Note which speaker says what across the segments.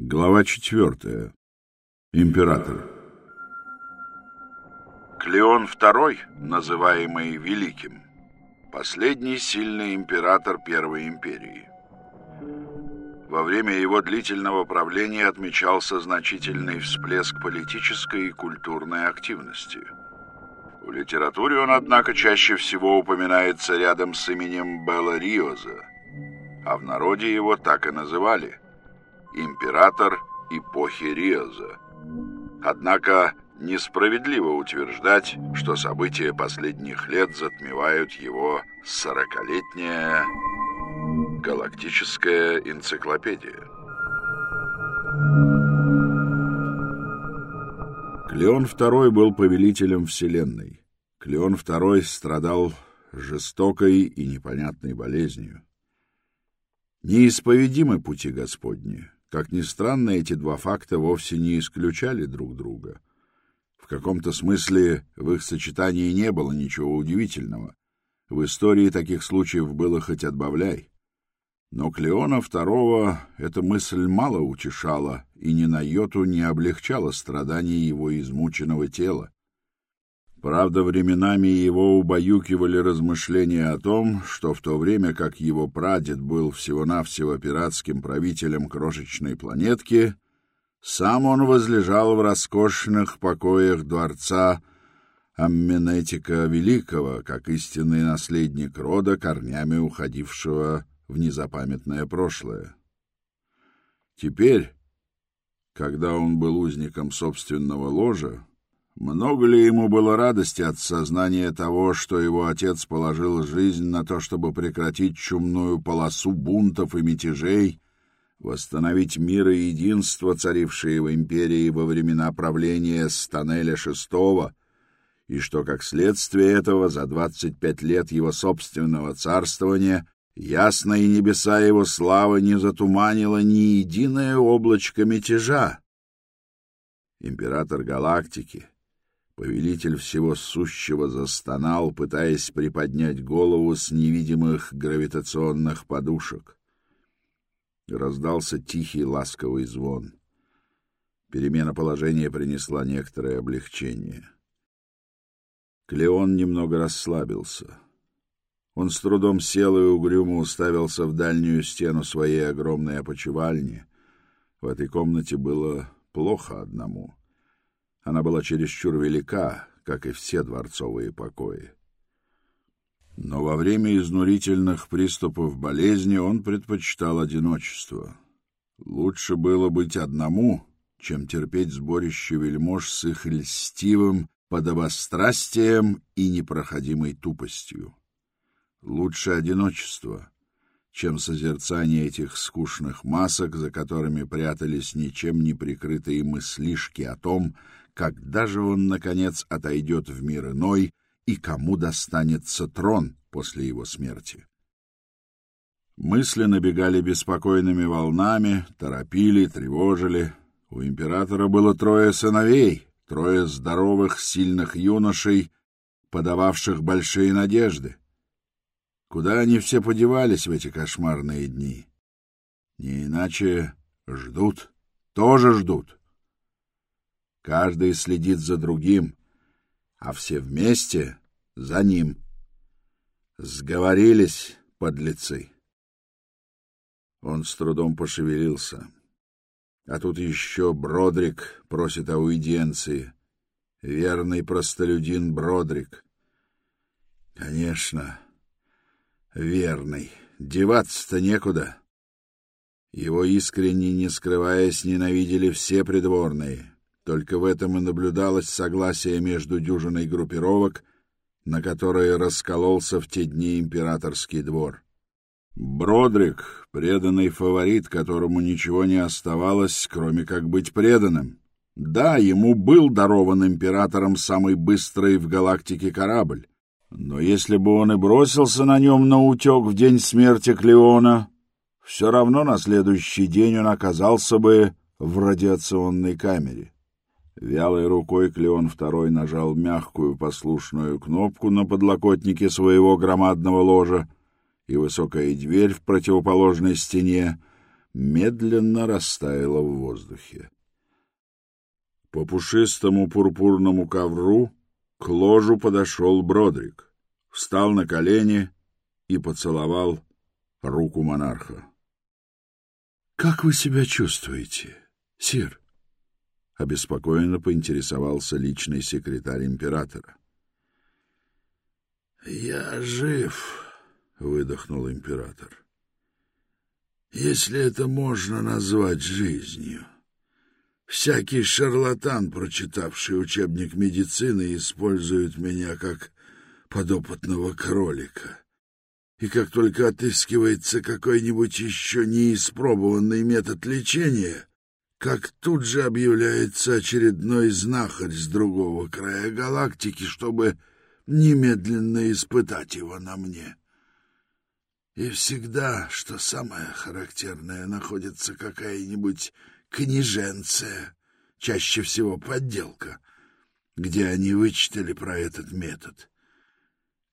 Speaker 1: Глава четвертая. Император. Клеон II, называемый Великим, последний сильный император Первой империи. Во время его длительного правления отмечался значительный всплеск политической и культурной активности. В литературе он, однако, чаще всего упоминается рядом с именем Белла Риоза, а в народе его так и называли – император эпохи Риоза. Однако несправедливо утверждать, что события последних лет затмевают его сорокалетняя галактическая энциклопедия. Клеон II был повелителем Вселенной. Клеон II страдал жестокой и непонятной болезнью. Неисповедимы пути Господни. Как ни странно, эти два факта вовсе не исключали друг друга. В каком-то смысле в их сочетании не было ничего удивительного. В истории таких случаев было хоть отбавляй. Но Клеона II эта мысль мало утешала и ни на йоту не облегчала страданий его измученного тела. Правда, временами его убаюкивали размышления о том, что в то время как его прадед был всего-навсего пиратским правителем крошечной планетки, сам он возлежал в роскошных покоях дворца Амменетика Великого, как истинный наследник рода, корнями уходившего в незапамятное прошлое. Теперь, когда он был узником собственного ложа, много ли ему было радости от сознания того, что его отец положил жизнь на то, чтобы прекратить чумную полосу бунтов и мятежей, восстановить мир и единство, царившие в империи во времена правления Станеля VI, и что, как следствие этого, за двадцать пять лет его собственного царствования ясные небеса его славы не затуманило ни единое облачко мятежа? Император галактики — Повелитель всего сущего застонал, пытаясь приподнять голову с невидимых гравитационных подушек. Раздался тихий ласковый звон. Перемена положения принесла некоторое облегчение. Клеон немного расслабился. Он с трудом сел и угрюмо уставился в дальнюю стену своей огромной опочивальни. В этой комнате было плохо одному — она была чересчур велика, как и все дворцовые покои. Но во время изнурительных приступов болезни он предпочитал одиночество. Лучше было быть одному, чем терпеть сборище вельмож с их льстивым подобострастием и непроходимой тупостью. Лучше одиночество, чем созерцание этих скучных масок, за которыми прятались ничем не прикрытые мыслишки о том, когда же он, наконец, отойдет в мир иной и кому достанется трон после его смерти. Мысли набегали беспокойными волнами, торопили, тревожили. У императора было трое сыновей, трое здоровых, сильных юношей, подававших большие надежды. Куда они все подевались в эти кошмарные дни? Не иначе ждут, тоже ждут. Каждый следит за другим, а все вместе за ним. Сговорились подлецы. Он с трудом пошевелился. А тут еще Бродрик просит аудиенции. Верный простолюдин Бродрик. Конечно, верный. Деваться-то некуда. Его искренне, не скрываясь, ненавидели все придворные. Только в этом и наблюдалось согласие между дюжиной группировок, на которые раскололся в те дни императорский двор. Бродрик — преданный фаворит, которому ничего не оставалось, кроме как быть преданным. Да, ему был дарован императором самый быстрый в галактике корабль, но если бы он и бросился на нем на утек в день смерти Клеона, все равно на следующий день он оказался бы в радиационной камере. Вялой рукой Клеон II нажал мягкую послушную кнопку на подлокотнике своего громадного ложа, и высокая дверь в противоположной стене, медленно растаяла в воздухе. По пушистому пурпурному ковру к ложу подошел Бродрик, встал на колени и поцеловал руку монарха. — Как вы себя чувствуете, сир? — обеспокоенно поинтересовался личный секретарь императора. — Я жив, — выдохнул император. — Если это можно назвать жизнью. Всякий шарлатан, прочитавший учебник медицины, использует меня как подопытного кролика. И как только отыскивается какой-нибудь еще неиспробованный метод лечения, как тут же объявляется очередной знахарь с другого края галактики, чтобы немедленно испытать его на мне. И всегда, что самое характерное, находится какая-нибудь книженция, чаще всего подделка, где они вычитали про этот метод.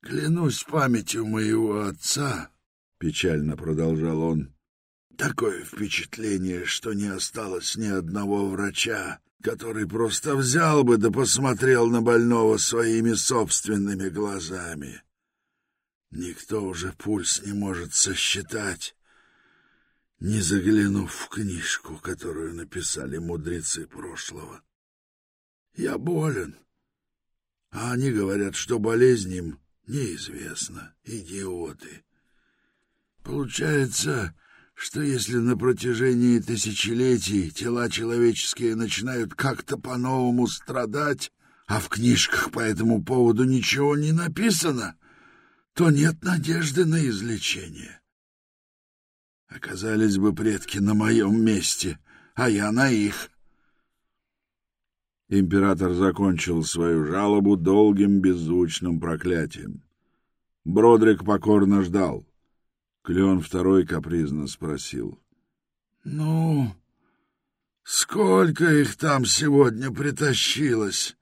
Speaker 1: Клянусь памятью моего отца, — печально продолжал он, — такое впечатление, что не осталось ни одного врача, который просто взял бы да посмотрел на больного своими собственными глазами. Никто уже пульс не может сосчитать, не заглянув в книжку, которую написали мудрецы прошлого. Я болен, а они говорят, что болезнь им неизвестна. Идиоты. Получается, что если на протяжении тысячелетий тела человеческие начинают как-то по-новому страдать, а в книжках по этому поводу ничего не написано, то нет надежды на излечение. Оказались бы предки на моем месте, а я на их. Император закончил свою жалобу долгим беззвучным проклятием. Бродрик покорно ждал. Клеон второй капризно спросил. — Ну, сколько их там сегодня притащилось?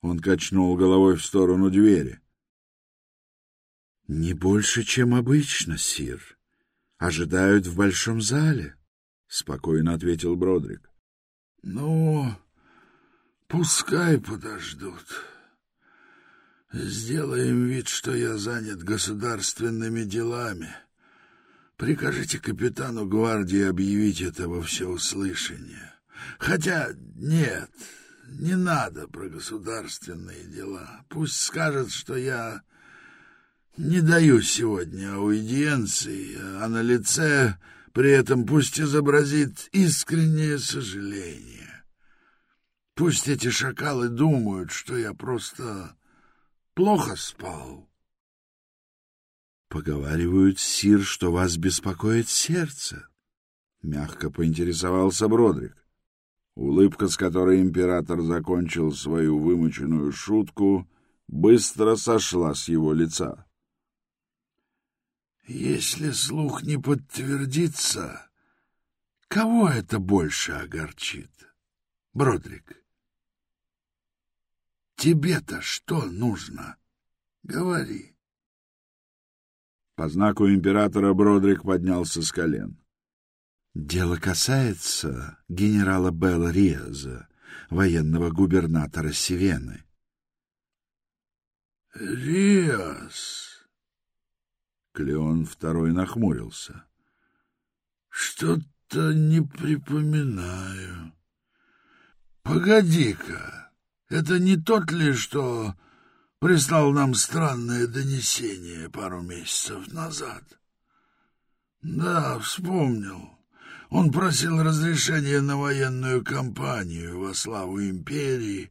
Speaker 1: Он качнул головой в сторону двери. — Не больше, чем обычно, сир ожидают в большом зале, — спокойно ответил Бродрик. — Ну, пускай подождут. Сделаем вид, что я занят государственными делами. Прикажите капитану гвардии объявить это во всеуслышание. Хотя нет, не надо про государственные дела. Пусть скажет, что я не даю сегодня аудиенции, а на лице при этом пусть изобразит искреннее сожаление. Пусть эти шакалы думают, что я просто плохо спал. Поговаривают, сир, что вас беспокоит сердце. Мягко поинтересовался Бродрик. Улыбка, с которой император закончил свою вымученную шутку, быстро сошла с его лица. Если слух не подтвердится, кого это больше огорчит? Бродрик, тебе-то что нужно? Говори. По знаку императора Бродрик поднялся с колен. Дело касается генерала Белла Риаза, военного губернатора Севены. Риас! Клеон второй нахмурился. Что-то не припоминаю. Погоди-ка, это не тот ли, что прислал нам странное донесение пару месяцев назад? Да, вспомнил. Он просил разрешения на военную кампанию во славу империи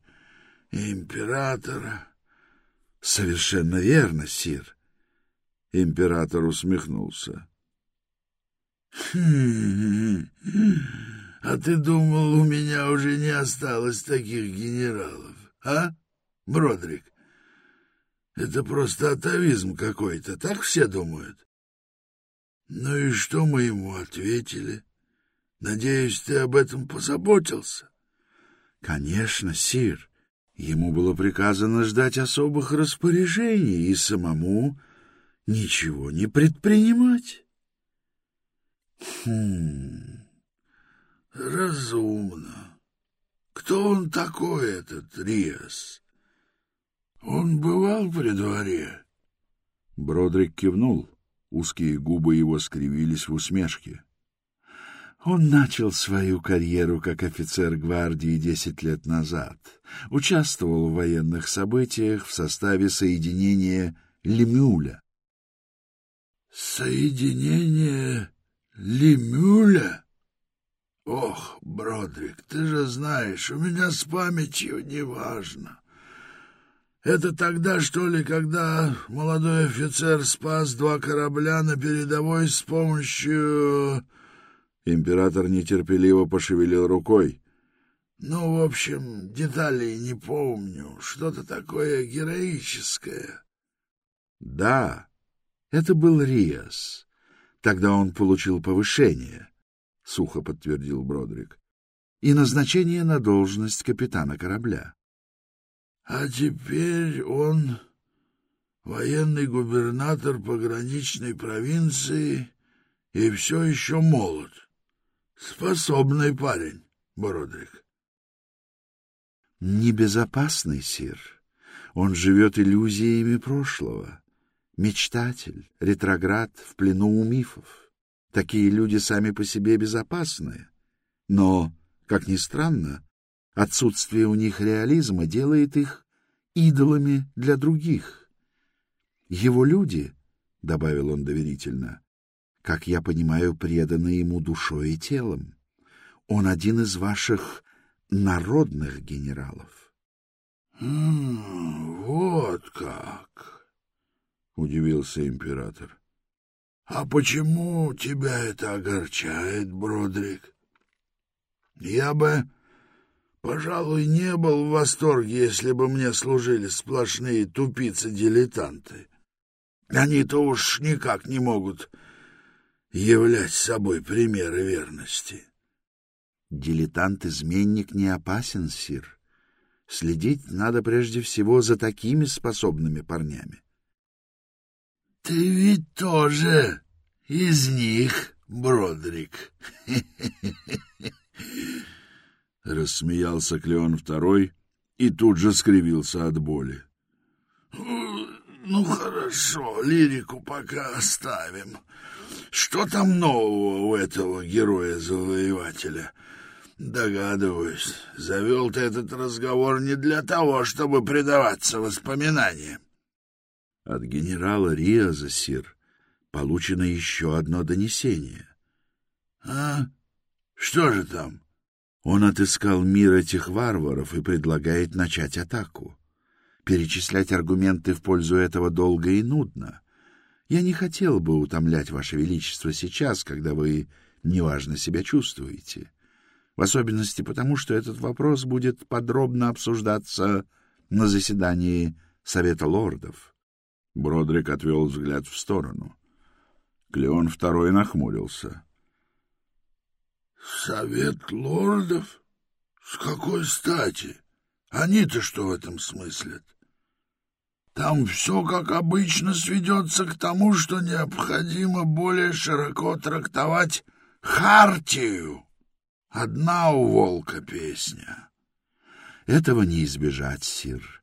Speaker 1: и императора. Совершенно верно, сир. Император усмехнулся. «Хм, а ты думал, у меня уже не осталось таких генералов, а, Бродрик? Это просто атовизм какой-то, так все думают?» «Ну и что мы ему ответили? Надеюсь, ты об этом позаботился?» «Конечно, сир. Ему было приказано ждать особых распоряжений и самому ничего не предпринимать.
Speaker 2: Хм, разумно. Кто он такой, этот Риас? Он бывал при дворе?
Speaker 1: Бродрик кивнул. Узкие губы его скривились в усмешке.
Speaker 3: Он начал свою карьеру как офицер гвардии десять лет назад. Участвовал в военных событиях в составе соединения Лемюля.
Speaker 2: Соединение Лемюля? Ох, Бродрик, ты же знаешь, у меня с памятью неважно. Это тогда, что ли, когда молодой офицер спас два корабля на передовой с помощью...
Speaker 1: Император нетерпеливо пошевелил рукой.
Speaker 2: Ну, в общем, деталей не помню. Что-то такое героическое.
Speaker 3: Да, это был Риас. Тогда он получил повышение, — сухо подтвердил Бродрик, — и назначение на должность капитана корабля.
Speaker 2: А теперь он военный губернатор пограничной провинции и все еще молод. Способный парень, Бородрик.
Speaker 3: Небезопасный, сир. Он живет иллюзиями прошлого. Мечтатель, ретроград в плену у мифов. Такие люди сами по себе безопасны. Но, как ни странно, Отсутствие у них реализма делает их идолами для других. Его люди, — добавил он доверительно, — как я понимаю, преданы ему душой и телом. Он один из ваших народных генералов.
Speaker 2: — Вот как! — удивился император. — А почему тебя это огорчает, Бродрик? Я бы Пожалуй, не был в восторге, если бы мне служили сплошные тупицы-дилетанты. Они-то уж никак не могут являть собой примеры верности.
Speaker 3: Дилетант-изменник не опасен, сир. Следить надо прежде всего за такими способными парнями.
Speaker 2: — Ты ведь тоже из них, Бродрик.
Speaker 1: — рассмеялся Клеон Второй и тут же скривился от боли.
Speaker 2: «Ну, хорошо, лирику пока оставим. Что там нового у этого героя-завоевателя?» «Догадываюсь, завел ты этот разговор не для того, чтобы предаваться воспоминаниям».
Speaker 3: От генерала Риаза, сир, получено еще одно донесение.
Speaker 2: «А? Что же там?»
Speaker 3: Он отыскал мир этих варваров и предлагает начать атаку. Перечислять аргументы в пользу этого долго и нудно. Я не хотел бы утомлять Ваше Величество сейчас, когда вы неважно себя чувствуете. В особенности потому, что этот вопрос будет подробно обсуждаться на заседании Совета лордов.
Speaker 1: Бродрик отвел взгляд в сторону. Клеон второй нахмурился.
Speaker 2: Совет лордов? С какой стати? Они-то что в этом смыслят? Там все, как обычно, сведется к тому, что необходимо более широко трактовать хартию. Одна у волка песня.
Speaker 3: Этого не избежать, сир.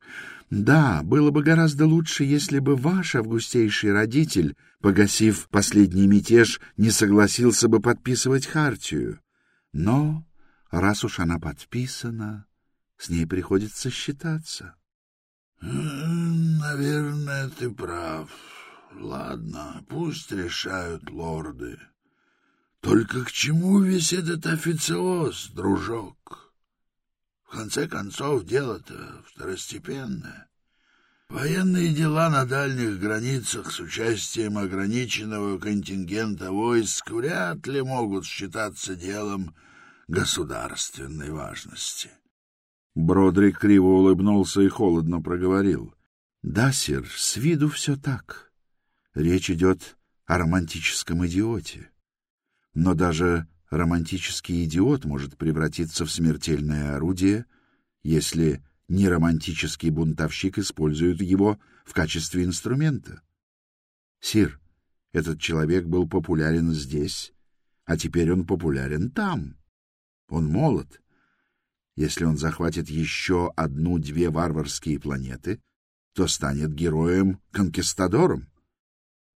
Speaker 3: Да, было бы гораздо лучше, если бы ваш августейший родитель, погасив последний мятеж, не согласился бы подписывать хартию. Но, раз уж она подписана, с ней приходится считаться.
Speaker 2: — Наверное, ты прав. Ладно, пусть решают лорды. Только к чему весь этот официоз, дружок? В конце концов, дело-то второстепенное. Военные дела на дальних границах с участием ограниченного контингента войск вряд ли могут считаться делом государственной важности.
Speaker 1: Бродрик криво улыбнулся и холодно проговорил.
Speaker 3: — Да, сир, с виду все так. Речь идет о романтическом идиоте. Но даже романтический идиот может превратиться в смертельное орудие, если неромантический бунтовщик использует его в качестве инструмента. Сир, этот человек был популярен здесь, а теперь он популярен там. Он молод. Если он захватит еще одну-две варварские планеты, то станет героем-конкистадором.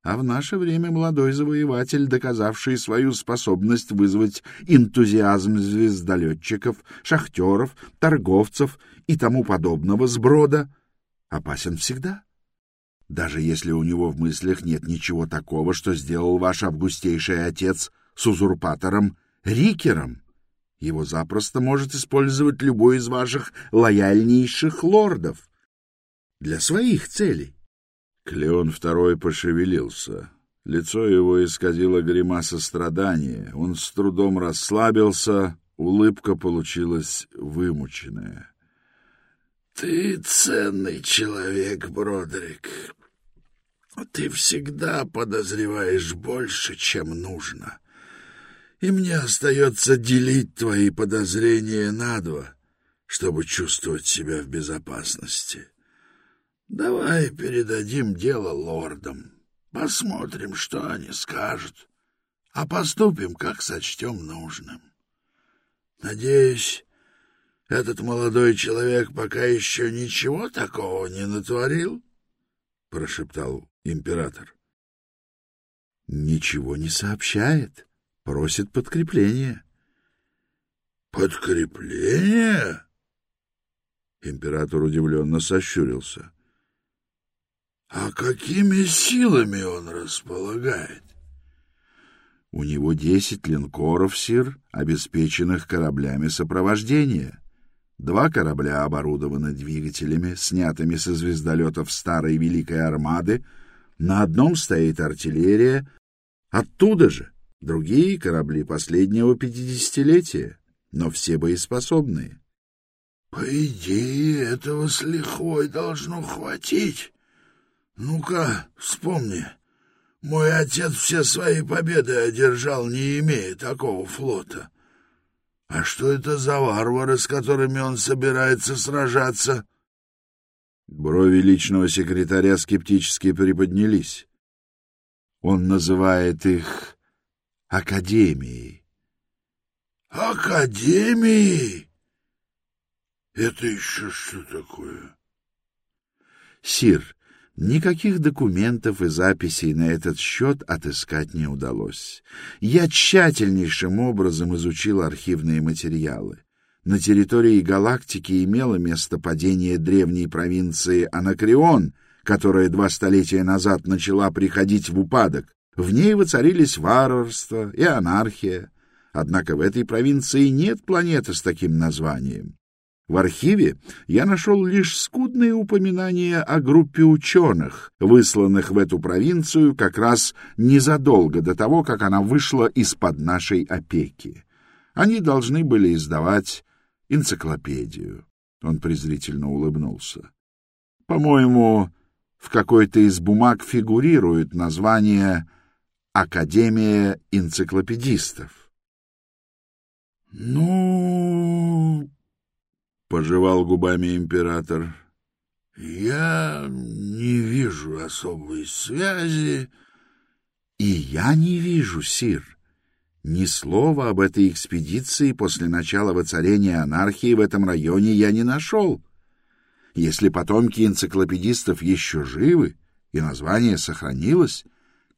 Speaker 3: А в наше время молодой завоеватель, доказавший свою способность вызвать энтузиазм звездолетчиков, шахтеров, торговцев и тому подобного сброда, опасен всегда. Даже если у него в мыслях нет ничего такого, что сделал ваш августейший отец с узурпатором Рикером, его запросто может использовать любой из ваших лояльнейших лордов для своих целей.
Speaker 1: Клеон второй пошевелился. Лицо его исказило гримаса страдания. Он с трудом расслабился, улыбка получилась вымученная.
Speaker 2: — Ты ценный человек, Бродрик. Ты всегда подозреваешь больше, чем нужно. И мне остается делить твои подозрения на два, чтобы чувствовать себя в безопасности. — Давай передадим дело лордам. Посмотрим, что они скажут. А поступим, как сочтем нужным. Надеюсь, этот молодой человек пока еще ничего такого не натворил? — прошептал император.
Speaker 3: — Ничего не сообщает. Просит подкрепления.
Speaker 2: — Подкрепление?
Speaker 1: Император удивленно сощурился.
Speaker 2: — а какими силами он располагает?
Speaker 3: У него десять линкоров, сир, обеспеченных кораблями сопровождения. Два корабля оборудованы двигателями, снятыми со звездолетов старой Великой Армады. На одном стоит артиллерия. Оттуда же другие корабли последнего пятидесятилетия, но все боеспособные.
Speaker 2: По идее, этого с лихвой должно хватить. Ну-ка, вспомни. Мой отец все свои победы одержал, не имея такого флота. А что это за варвары, с которыми он собирается сражаться?
Speaker 1: Брови личного секретаря скептически приподнялись.
Speaker 3: Он называет их Академией.
Speaker 2: Академией? Это еще что такое?
Speaker 3: Сир, Никаких документов и записей на этот счет отыскать не удалось. Я тщательнейшим образом изучил архивные материалы. На территории галактики имело место падение древней провинции Анакреон, которая два столетия назад начала приходить в упадок. В ней воцарились варварство и анархия. Однако в этой провинции нет планеты с таким названием. В архиве я нашел лишь скудные упоминания о группе ученых, высланных в эту провинцию как раз незадолго до того, как она вышла из-под нашей опеки. Они должны были издавать энциклопедию. Он презрительно улыбнулся. По-моему, в какой-то из бумаг фигурирует название «Академия энциклопедистов».
Speaker 2: — Ну,
Speaker 1: пожевал губами император.
Speaker 2: Я не вижу особой связи.
Speaker 3: И я не вижу, сир. Ни слова об этой экспедиции после начала воцарения анархии в этом районе я не нашел. Если потомки энциклопедистов еще живы и название сохранилось,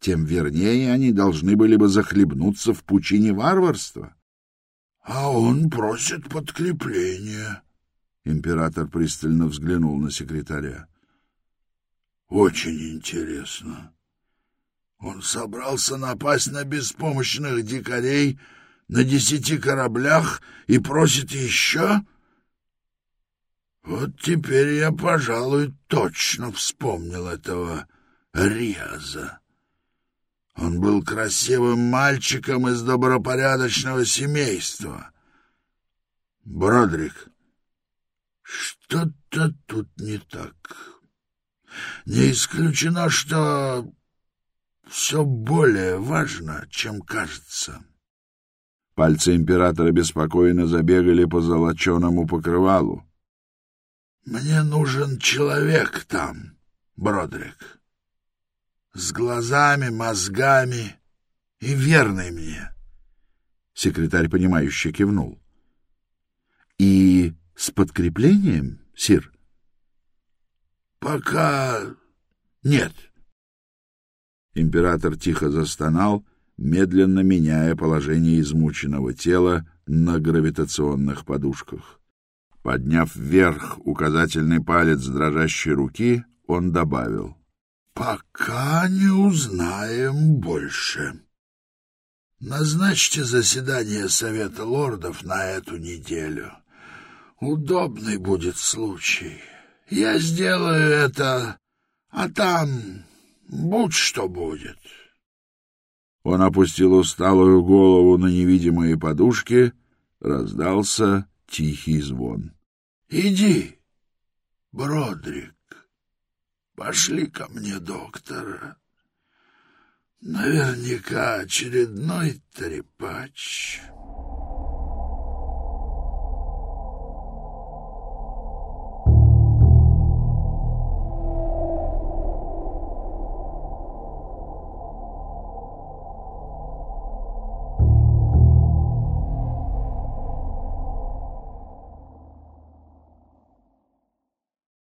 Speaker 3: тем вернее они должны были бы захлебнуться в пучине варварства.
Speaker 2: — А он просит подкрепления,
Speaker 1: Император пристально взглянул на секретаря.
Speaker 2: Очень интересно. Он собрался напасть на беспомощных дикарей на десяти кораблях и просит еще? Вот теперь я, пожалуй, точно вспомнил этого Риаза. Он был красивым мальчиком из добропорядочного семейства. Бродрик, что-то тут не так. Не исключено, что все более важно, чем кажется.
Speaker 1: Пальцы императора беспокойно забегали по золоченому покрывалу.
Speaker 2: «Мне нужен человек там, Бродрик, с глазами, мозгами и верный мне.
Speaker 1: Секретарь, понимающе кивнул. И подкреплением, сир?
Speaker 2: Пока нет.
Speaker 1: Император тихо застонал, медленно меняя положение измученного тела на гравитационных подушках. Подняв вверх указательный палец дрожащей руки, он добавил.
Speaker 2: — Пока не узнаем больше. Назначьте заседание Совета лордов на эту неделю. Удобный будет случай. Я сделаю это, а там будь что будет.
Speaker 1: Он опустил усталую голову на невидимые подушки, раздался тихий звон.
Speaker 2: — Иди, Бродрик, пошли ко мне доктора. Наверняка очередной трепач.